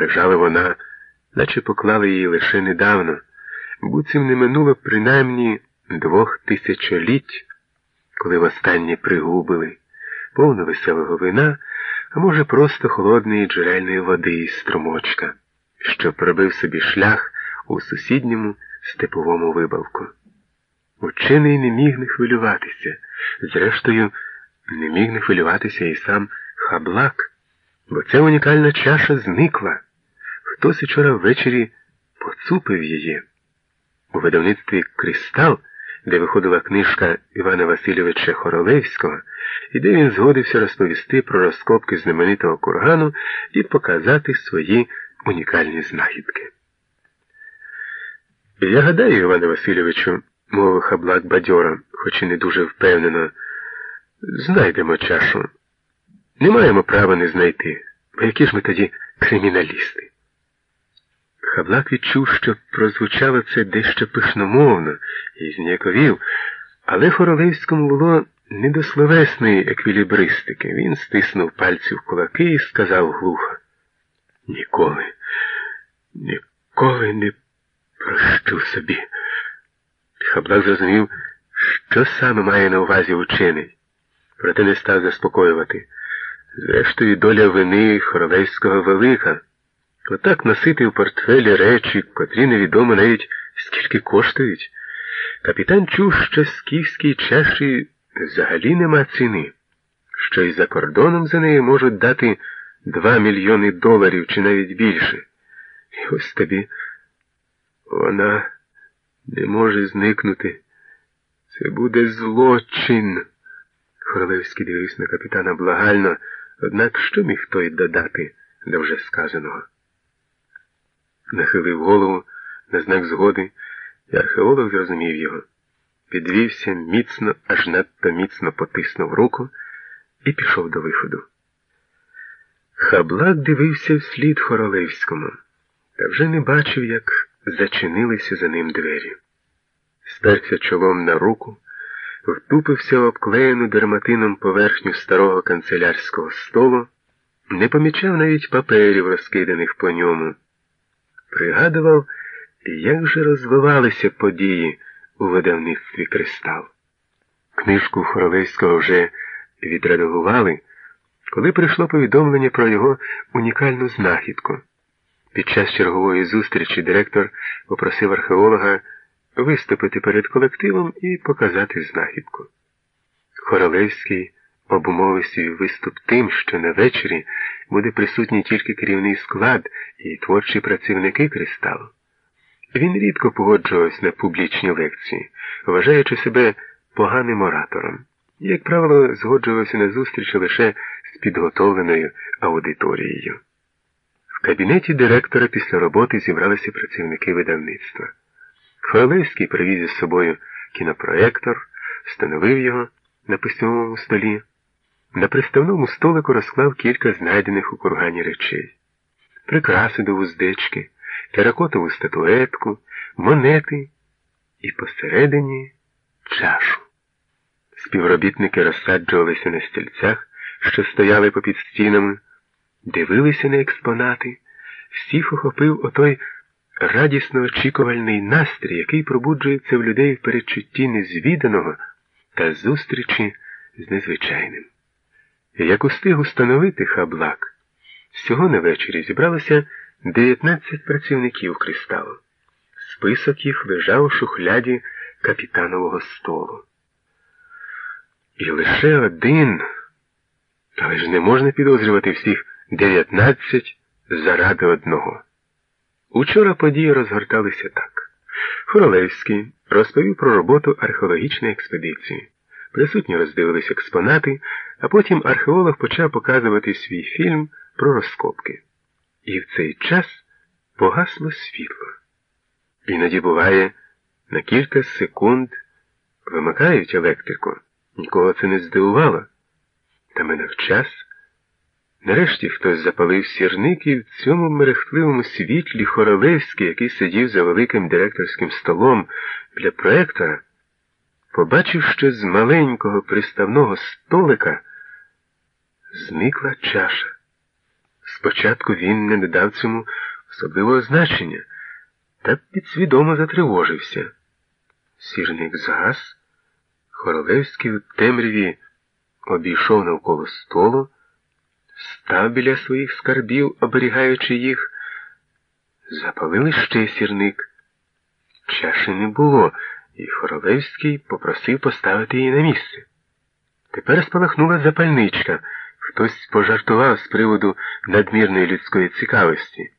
Лежала вона, наче поклали її лише недавно, буцім не минуло принаймні двох тисячоліть, коли востаннє пригубили, повно веселого вина, а може, просто холодної джерельної води із струмочка, що пробив собі шлях у сусідньому степовому вибавку. Учений не міг не хвилюватися, зрештою, не міг не хвилюватися і сам хаблак, бо ця унікальна чаша зникла. Хтось учора ввечері поцупив її. У видавництві Кристал, де виходила книжка Івана Васильовича Хоролевського, і де він згодився розповісти про розкопки знаменитого кургану і показати свої унікальні знахідки. Я гадаю, Іване Васильовичу, мовив хаблак бадьора, хоч і не дуже впевнено, знайдемо чашу. Не маємо права не знайти, бо які ж ми тоді криміналісти. Хаблак відчув, що прозвучало це дещо пишномовно і зніяковів, але Хоролевському було не до словесної еквілібристики. Він стиснув пальці в кулаки і сказав глухо Ніколи, ніколи не прощу собі. Хаблак зрозумів, що саме має на увазі учений, проте не став заспокоювати. Зрештою, доля вини Хоролевського велика. Отак носити в портфелі речі, котрі невідомо навіть скільки коштують. Капітан чув, що скіфській чаші взагалі нема ціни, що і за кордоном за неї можуть дати два мільйони доларів чи навіть більше. І ось тобі вона не може зникнути. Це буде злочин. Хоролевський дивився на капітана благально, однак що міг той додати до вже сказаного? Нахилив голову на знак згоди, і археолог зрозумів його. Підвівся міцно, аж надто міцно потиснув руку і пішов до виходу. Хаблак дивився вслід Хоролевському, та вже не бачив, як зачинилися за ним двері. Сперся чолом на руку, втупився в обклеєну дерматином поверхню старого канцелярського столу, не помічав навіть паперів, розкиданих по ньому. Пригадував, як же розвивалися події у видавництві Кристал. Книжку Хоролевського вже відредагували, коли прийшло повідомлення про його унікальну знахідку. Під час чергової зустрічі директор попросив археолога виступити перед колективом і показати знахідку. Хоролевський обумовив свій виступ тим, що на вечорі буде присутній тільки керівний склад і творчі працівники кристалу. Він рідко погоджувався на публічні лекції, вважаючи себе поганим оратором. Як правило, згоджувався на зустрічі лише з підготовленою аудиторією. В кабінеті директора після роботи зібралися працівники видавництва. Хвалевський привіз із собою кінопроектор, встановив його на письмовому столі. На приставному столику розклав кілька знайдених у кургані речей, прикраси до вуздечки, теракотову статуетку, монети і посередині чашу. Співробітники розсаджувалися на стільцях, що стояли попід стінами, дивилися на експонати, всіх охопив отой радісно очікувальний настрій, який пробуджується в людей в передчутті незвіданого та зустрічі з незвичайним. Як устиг установити хаблак, всього на вечорі зібралося 19 працівників кристалу. Список їх лежав у шухляді капітанового столу. І лише один, але ж не можна підозрювати всіх 19 заради одного. Учора події розгорталися так. Хоролевський розповів про роботу археологічної експедиції. Присутні роздивились експонати, а потім археолог почав показувати свій фільм про розкопки. І в цей час погасло світло. Іноді буває, на кілька секунд вимикають електрику. Нікого це не здивувало. Та мене в час. Нарешті хтось запалив сірник і в цьому мерехтливому світлі Хоролевський, який сидів за великим директорським столом для проектора, побачив, що з маленького приставного столика зникла чаша. Спочатку він не надав цьому особливого значення та підсвідомо затривожився. Сірник згас, Хоролевський в темряві обійшов навколо столу, став біля своїх скарбів, оберігаючи їх, запалили ще сірник. Чаші не було, і Хоролевський попросив поставити її на місце. Тепер спалахнула запальничка. Хтось пожартував з приводу надмірної людської цікавості.